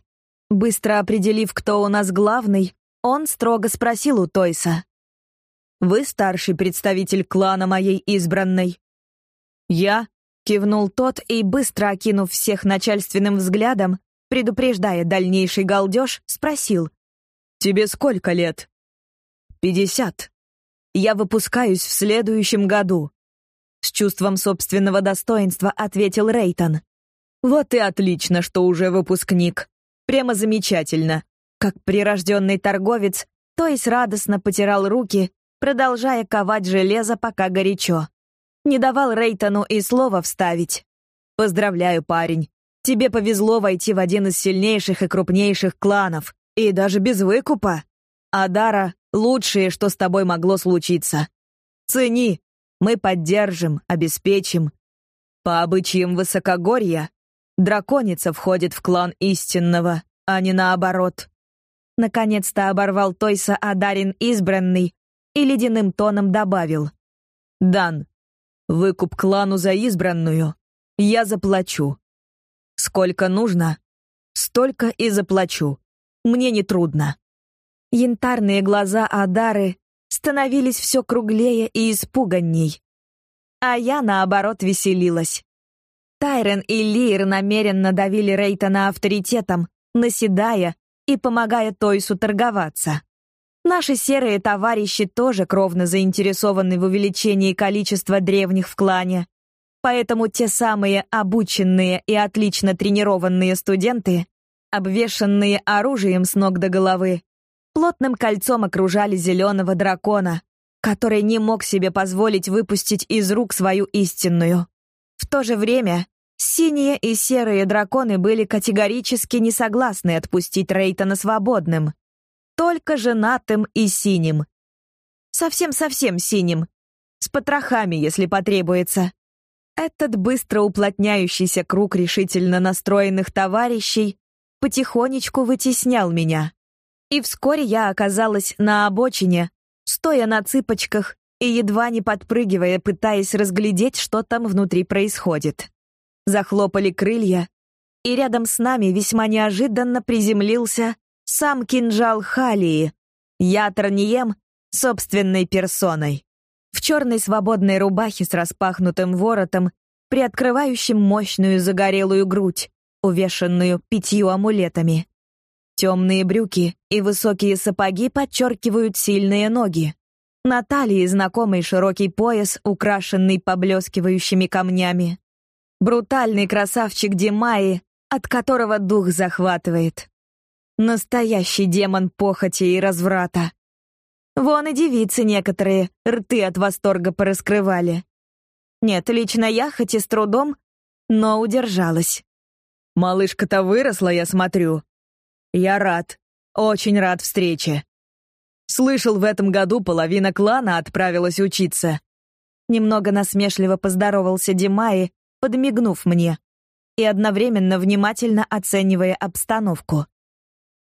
Speaker 2: Быстро определив, кто у нас главный, он строго спросил у Тойса. «Вы старший представитель клана моей избранной?» «Я?» — кивнул тот и, быстро окинув всех начальственным взглядом, предупреждая дальнейший галдеж, спросил. «Тебе сколько лет?» «Пятьдесят. Я выпускаюсь в следующем году». С чувством собственного достоинства ответил Рейтон. Вот и отлично, что уже выпускник. Прямо замечательно. Как прирожденный торговец, Тойс радостно потирал руки, продолжая ковать железо, пока горячо. Не давал Рейтону и слова вставить. «Поздравляю, парень. Тебе повезло войти в один из сильнейших и крупнейших кланов. И даже без выкупа. Адара — лучшее, что с тобой могло случиться. Цени. Мы поддержим, обеспечим. По обычаям высокогорья Драконица входит в клан истинного, а не наоборот. Наконец-то оборвал Тойса Адарин избранный и ледяным тоном добавил. «Дан, выкуп клану за избранную я заплачу. Сколько нужно, столько и заплачу. Мне не трудно». Янтарные глаза Адары становились все круглее и испуганней. А я, наоборот, веселилась. Тайрен и Лир намеренно давили Рейтона авторитетом, наседая и помогая Тойсу торговаться.
Speaker 1: Наши серые товарищи тоже кровно заинтересованы в увеличении количества древних в клане. Поэтому те самые обученные и отлично тренированные студенты, обвешанные оружием с ног до головы, плотным кольцом окружали зеленого дракона, который не мог себе позволить выпустить из рук свою истинную. В то же время синие и серые драконы были категорически не согласны отпустить Рейтона свободным только женатым и синим. Совсем-совсем синим. С потрохами, если потребуется. Этот быстро уплотняющийся круг решительно настроенных товарищей потихонечку вытеснял меня. И вскоре я оказалась на обочине, стоя на цыпочках и едва не подпрыгивая, пытаясь разглядеть, что там внутри происходит. Захлопали крылья, и рядом с нами весьма неожиданно приземлился сам кинжал Халии, я собственной персоной. В черной свободной рубахе с распахнутым воротом, приоткрывающим мощную загорелую грудь, увешанную пятью амулетами. Темные брюки и высокие сапоги подчеркивают сильные ноги. На талии знакомый широкий пояс, украшенный поблескивающими камнями. Брутальный красавчик Димаи, от которого дух захватывает. Настоящий демон похоти и разврата. Вон и девицы некоторые рты от восторга пораскрывали. Нет, лично я, хоть и с трудом, но удержалась. Малышка-то выросла, я смотрю. Я рад, очень рад встрече. Слышал, в этом году половина клана отправилась учиться. Немного насмешливо поздоровался Димаи, подмигнув мне и одновременно внимательно оценивая обстановку.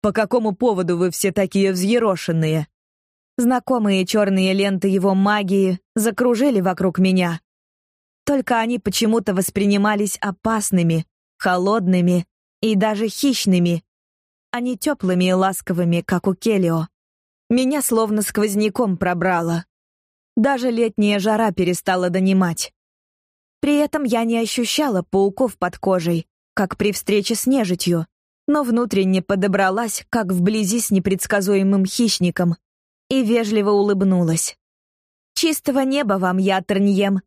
Speaker 1: По какому поводу вы все такие взъерошенные? Знакомые черные ленты его магии закружили вокруг меня. Только они почему-то воспринимались опасными, холодными и даже хищными, а не теплыми и ласковыми, как у Келио. Меня словно сквозняком пробрало. Даже летняя жара перестала донимать. При этом я не ощущала пауков под кожей, как при встрече с нежитью но внутренне подобралась, как вблизи с непредсказуемым хищником, и вежливо улыбнулась. «Чистого неба вам, я, Терньем.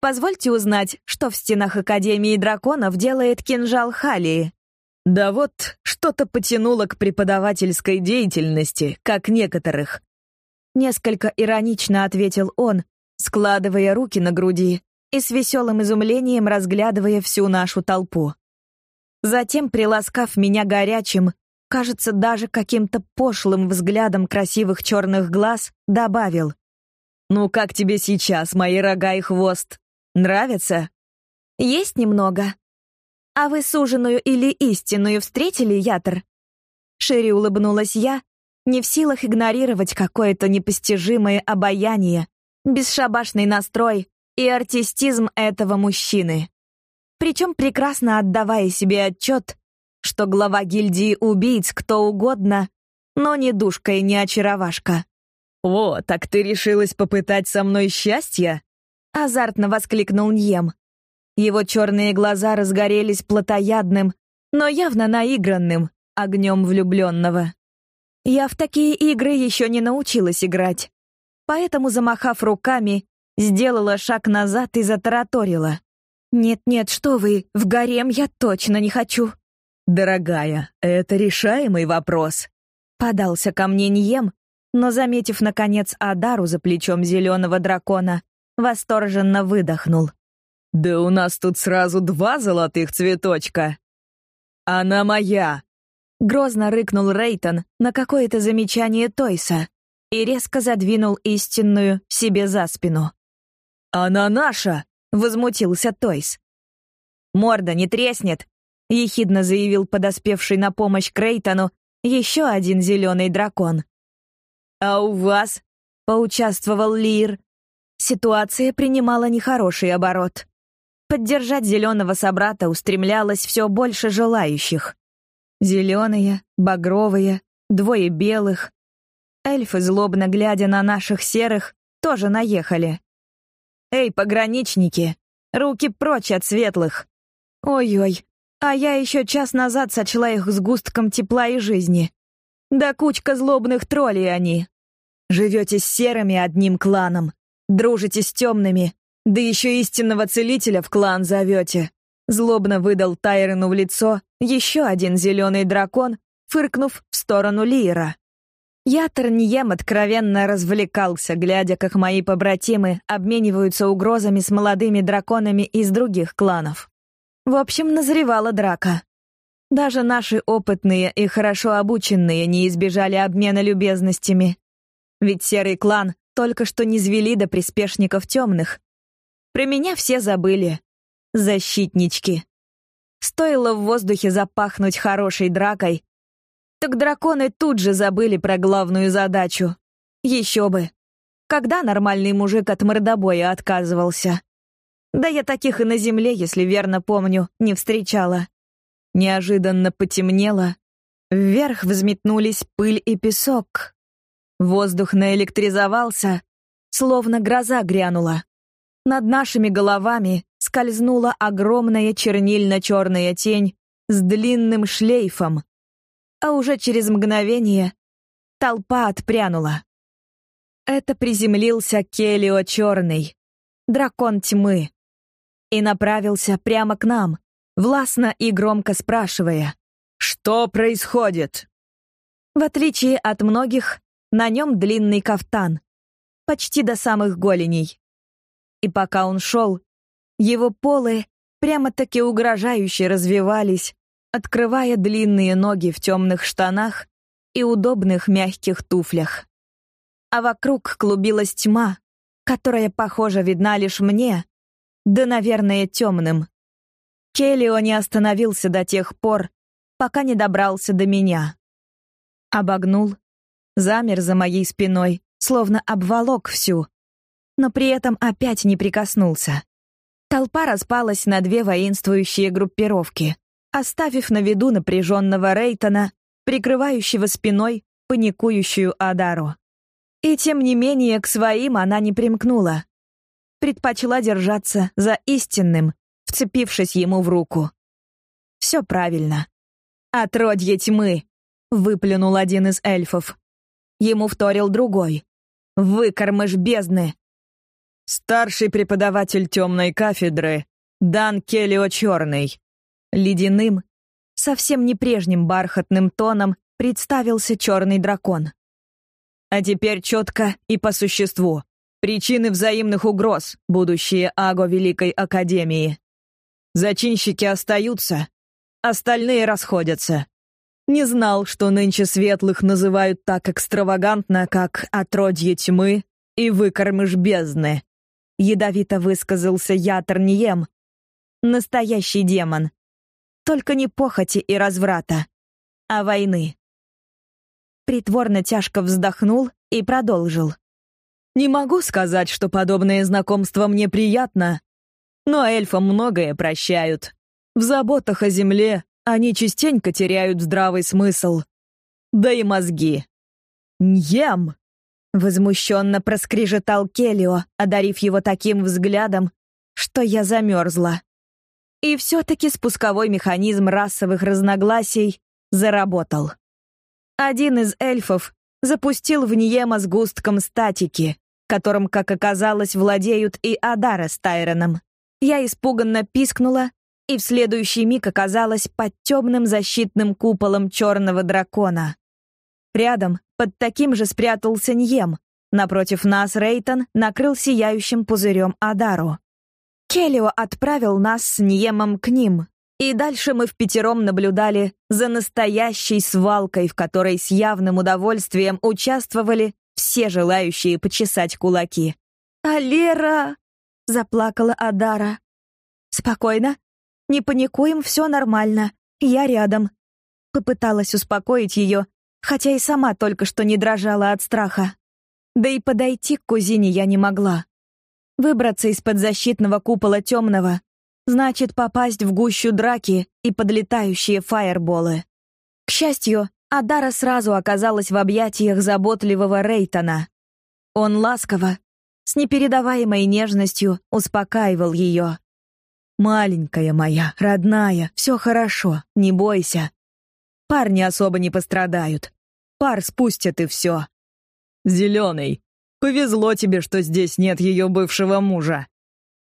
Speaker 1: Позвольте узнать, что в стенах Академии драконов делает кинжал Халии?»
Speaker 2: «Да вот, что-то потянуло к преподавательской деятельности, как некоторых».
Speaker 1: Несколько иронично ответил он, складывая руки на груди и с веселым изумлением разглядывая всю нашу толпу. Затем, приласкав меня горячим, кажется, даже каким-то пошлым взглядом красивых черных глаз, добавил. «Ну как тебе сейчас, мои рога и хвост? Нравится?» «Есть немного. А вы суженую или истинную встретили, Ятр?» Шире улыбнулась я, не в силах игнорировать какое-то непостижимое обаяние, бесшабашный настрой и артистизм этого мужчины причем прекрасно отдавая себе отчет, что глава гильдии убийц кто угодно, но не душка и не очаровашка.
Speaker 2: «О, так ты решилась попытать со мной счастье?»
Speaker 1: Азартно воскликнул Ньем. Его черные глаза разгорелись плотоядным, но явно наигранным огнем влюбленного. Я в такие игры еще не научилась играть, поэтому, замахав руками, сделала шаг назад и затараторила. «Нет-нет, что вы, в гарем я точно не хочу».
Speaker 2: «Дорогая, это решаемый вопрос», — подался ко мне Ньем, но, заметив, наконец, Адару за плечом зеленого дракона, восторженно выдохнул. «Да у нас тут сразу два золотых цветочка!» «Она моя!»
Speaker 1: Грозно рыкнул Рейтон на какое-то замечание Тойса и резко задвинул истинную себе за спину.
Speaker 2: «Она наша!»
Speaker 1: возмутился Тойс. «Морда не треснет», — ехидно заявил подоспевший на помощь Крейтону еще один зеленый дракон. «А у вас?» — поучаствовал Лир. Ситуация принимала нехороший оборот. Поддержать зеленого собрата устремлялось все больше желающих. Зеленые, багровые, двое белых. Эльфы, злобно глядя на наших серых, тоже наехали. «Эй, пограничники! Руки прочь от светлых!» Ой-ой, а я еще час назад сочла их сгустком тепла и жизни. Да кучка злобных троллей они. Живете с серыми одним кланом, дружите с темными, да еще истинного целителя в клан зовете. Злобно выдал Тайрону в лицо еще один зеленый дракон, фыркнув в сторону Лира. Я Торнием откровенно развлекался, глядя, как мои побратимы обмениваются угрозами с молодыми драконами из других кланов. В общем, назревала драка. Даже наши опытные и хорошо обученные не избежали обмена любезностями. Ведь серый клан только что не звели до приспешников темных. Про меня все забыли. Защитнички. Стоило в воздухе запахнуть хорошей дракой, так драконы тут же забыли про главную задачу. Еще бы. Когда нормальный мужик от мордобоя отказывался? Да я таких и на земле, если верно помню, не встречала. Неожиданно потемнело. Вверх взметнулись пыль и песок. Воздух наэлектризовался, словно гроза грянула. Над нашими головами скользнула огромная чернильно-черная тень с длинным шлейфом, а уже через мгновение толпа отпрянула. Это приземлился Келио Черный, дракон тьмы, и направился прямо к нам, властно и громко спрашивая, «Что происходит?» В отличие от многих, на нем длинный кафтан, почти до самых голеней. И пока он шел, его полы прямо-таки угрожающе развивались, открывая длинные ноги в темных штанах и удобных мягких туфлях. А вокруг клубилась тьма, которая, похоже, видна лишь мне, да, наверное, темным. Келлио не остановился до тех пор, пока не добрался до меня. Обогнул, замер за моей спиной, словно обволок всю, но при этом опять не прикоснулся. Толпа распалась на две воинствующие группировки оставив на виду напряженного Рейтона, прикрывающего спиной паникующую Адару. И тем не менее к своим она не примкнула. Предпочла держаться за истинным, вцепившись ему в руку. Все правильно. «Отродье тьмы!» — выплюнул один из эльфов. Ему вторил другой. «Выкормыш бездны!» Старший преподаватель темной кафедры Дан Келлио Черный Ледяным, совсем не прежним бархатным тоном представился черный дракон. А теперь четко и по существу. Причины взаимных угроз, будущее Аго Великой Академии. Зачинщики остаются, остальные расходятся. Не знал, что нынче светлых называют так экстравагантно, как «отродье тьмы» и «выкормыш бездны». Ядовито высказался я Торнием. Настоящий демон, только не похоти и разврата, а войны. Притворно тяжко вздохнул и продолжил. «Не могу сказать, что подобное знакомство мне приятно, но эльфам многое прощают. В заботах о земле они частенько теряют здравый смысл. Да и мозги. Ньем!» Возмущенно проскрежетал Келио, одарив его таким взглядом, что я замерзла. И все-таки спусковой механизм расовых разногласий заработал. Один из эльфов запустил в Ниема сгустком статики, которым, как оказалось, владеют и Адара с Тайроном. Я испуганно пискнула и в следующий миг оказалась под темным защитным куполом черного дракона. Рядом, под таким же спрятался Ньем. Напротив нас Рейтон накрыл сияющим пузырем Адару. Келлио отправил нас с Ниемом к ним, и дальше мы в пятером наблюдали за настоящей свалкой, в которой с явным удовольствием участвовали все желающие почесать кулаки. «Алера!» — заплакала Адара. «Спокойно. Не паникуем, все нормально. Я рядом». Попыталась успокоить ее, хотя и сама только что не дрожала от страха. Да и подойти к кузине я не могла. Выбраться из-под защитного купола темного значит попасть в гущу драки и подлетающие фаерболы. К счастью, Адара сразу оказалась в объятиях заботливого Рейтона. Он ласково, с непередаваемой нежностью успокаивал ее. «Маленькая моя, родная, все хорошо, не бойся. Парни особо не пострадают.
Speaker 2: Пар спустят и все. Зеленый, повезло тебе, что здесь нет ее бывшего мужа.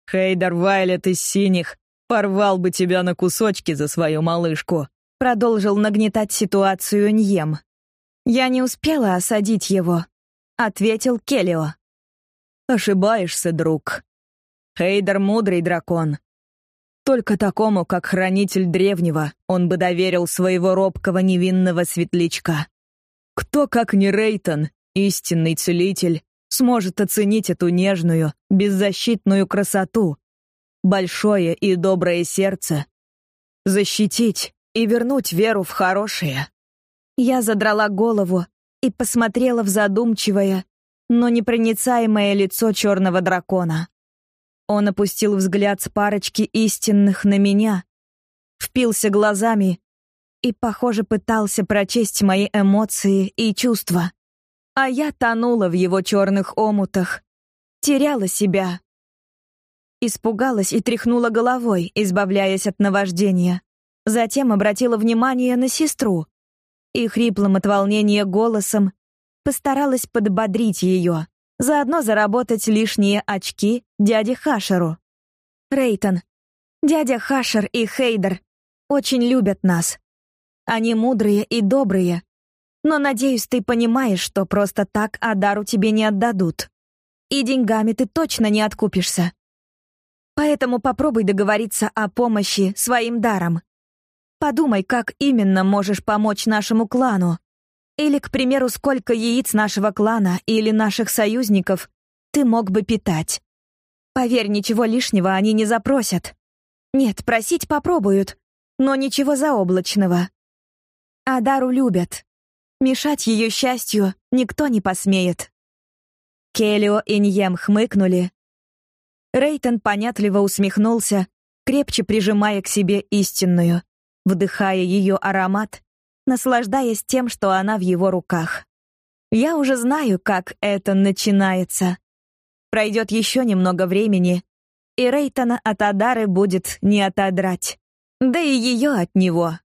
Speaker 2: Хейдер Вайлет из синих порвал бы тебя на кусочки за свою малышку. Продолжил нагнетать ситуацию Ньем. Я не успела осадить его, ответил Келио. Ошибаешься, друг. Хейдер мудрый дракон. Только такому, как хранитель древнего, он бы доверил своего робкого невинного светлячка. Кто, как не Рейтон, истинный целитель, сможет оценить эту нежную, беззащитную красоту, большое и доброе сердце, защитить и вернуть веру в хорошее. Я задрала голову и посмотрела в задумчивое, но непроницаемое лицо черного дракона. Он опустил взгляд с парочки истинных на меня, впился глазами и, похоже, пытался прочесть мои эмоции и чувства. А я тонула в его черных омутах, теряла себя. Испугалась и тряхнула головой, избавляясь от наваждения. Затем обратила внимание на сестру и хриплым от волнения голосом постаралась подбодрить ее, заодно заработать лишние очки дяде Хашеру. Рейтон, дядя Хашер и Хейдер очень любят нас. Они мудрые и добрые, но, надеюсь, ты понимаешь, что просто так Адару тебе не отдадут. И деньгами ты точно не откупишься. Поэтому попробуй договориться о помощи своим даром. Подумай, как именно можешь помочь нашему клану. Или, к примеру, сколько яиц нашего клана или наших союзников ты мог бы питать. Поверь, ничего лишнего они не запросят. Нет, просить попробуют, но ничего заоблачного. Адару любят. Мешать ее счастью никто не посмеет. Келио и Ньем хмыкнули. Рейтон понятливо усмехнулся, крепче прижимая к себе истинную вдыхая ее аромат, наслаждаясь тем, что она в его руках. Я уже знаю, как это начинается. Пройдет еще немного времени, и Рейтона от Адары будет не отодрать. Да и ее от него.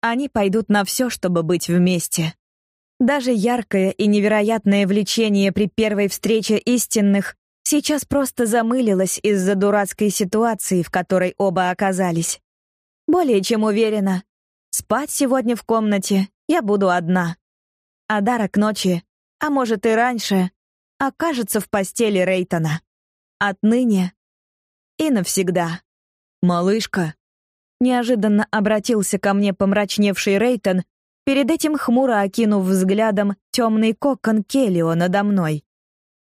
Speaker 2: Они пойдут на все, чтобы быть вместе. Даже яркое и невероятное влечение при первой встрече истинных сейчас просто замылилось из-за дурацкой ситуации, в которой оба оказались. Более чем уверена. Спать сегодня в комнате я буду одна. А Дара к ночи, а может и раньше, окажется в постели Рейтона. Отныне и навсегда. «Малышка», — неожиданно обратился ко мне помрачневший Рейтон, перед этим хмуро окинув взглядом темный кокон Келио надо мной.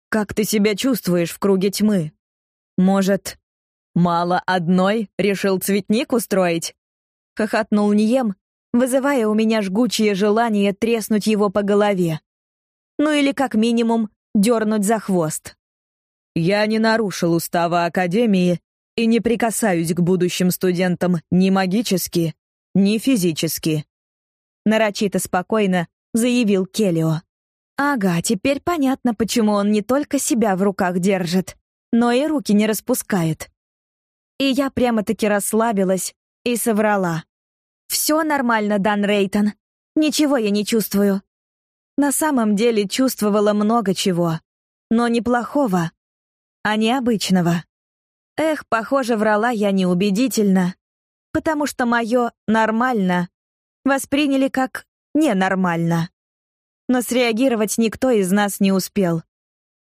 Speaker 2: «Как ты себя чувствуешь в круге тьмы? Может, мало одной решил цветник устроить?» хохотнул Нием, вызывая у меня жгучее желание треснуть его по голове. Ну или как минимум дернуть за хвост. Я не нарушил устава Академии и не прикасаюсь к будущим студентам ни магически, ни физически. Нарочито спокойно заявил Келио. Ага, теперь понятно, почему он не только себя в руках держит, но и руки не распускает. И я прямо-таки расслабилась и соврала. Все нормально, Дан Рейтон. Ничего я не чувствую. На самом деле чувствовала много чего, но не плохого, а необычного. Эх, похоже, врала я неубедительно, потому что мое «нормально» восприняли как «ненормально». Но среагировать никто из нас не успел.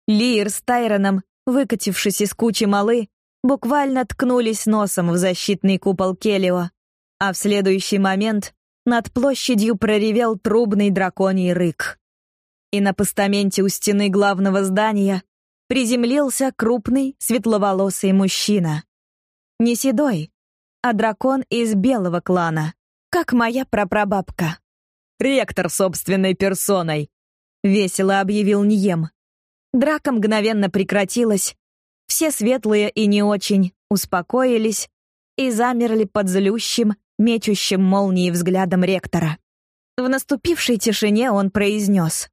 Speaker 2: Лир с Тайроном, выкатившись из кучи малы, буквально ткнулись носом в защитный купол Келио а в следующий момент над площадью проревел трубный драконий рык. И на постаменте у стены главного здания приземлился крупный светловолосый мужчина. Не седой, а дракон из белого клана, как моя прапрабабка. «Ректор собственной персоной», — весело объявил Нием. Драка мгновенно прекратилась, все светлые и не очень успокоились и замерли под злющим, мечущим молнии взглядом ректора. В наступившей тишине он произнес.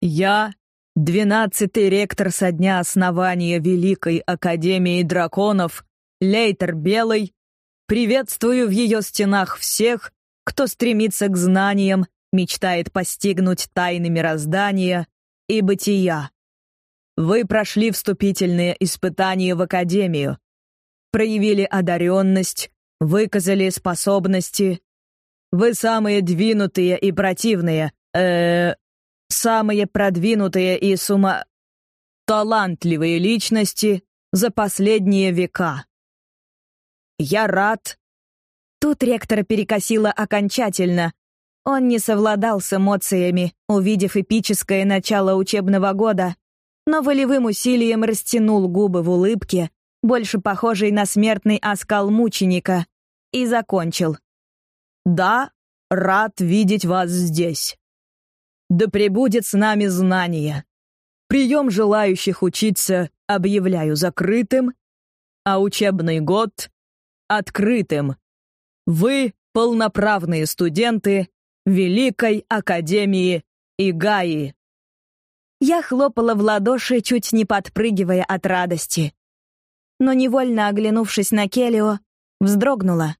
Speaker 2: «Я, двенадцатый ректор со дня основания Великой Академии Драконов, Лейтер Белый, приветствую в ее стенах всех, кто стремится к знаниям, мечтает постигнуть тайны мироздания и бытия. Вы прошли вступительные испытания в Академию, проявили одаренность, выказали способности. Вы самые двинутые и противные, э, самые продвинутые и сума... талантливые личности за последние века. Я рад.
Speaker 1: Тут ректора перекосило окончательно. Он не совладал с эмоциями, увидев эпическое начало учебного года, но волевым усилием растянул губы в улыбке, больше похожей на смертный оскал мученика, и закончил.
Speaker 2: «Да, рад видеть вас здесь. Да пребудет с нами знание. Прием желающих учиться объявляю закрытым, а учебный год — открытым. Вы — полноправные студенты Великой Академии Игаи.
Speaker 1: Я хлопала в ладоши, чуть не подпрыгивая от радости. Но невольно оглянувшись на Келио, вздрогнула.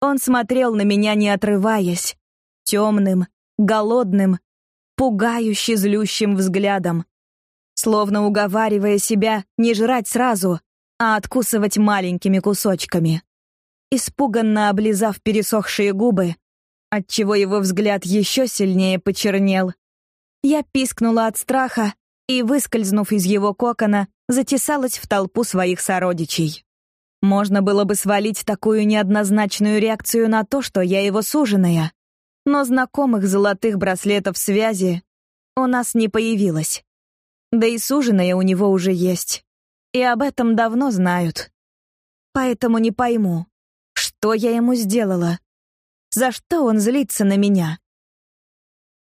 Speaker 1: Он смотрел на меня, не отрываясь, темным, голодным, пугающе злющим взглядом, словно уговаривая себя не жрать сразу, а откусывать маленькими кусочками. Испуганно облизав пересохшие губы, отчего его взгляд еще сильнее почернел, я пискнула от страха и, выскользнув из его кокона, затесалась в толпу своих сородичей. Можно было бы свалить такую неоднозначную реакцию на то, что я его суженая, но знакомых золотых браслетов связи у нас не появилось. Да и суженая у него уже есть, и об этом давно знают. Поэтому не пойму, что я ему сделала, за что он злится на меня.